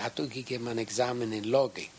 hat auch gegeben ein Examen in Logik.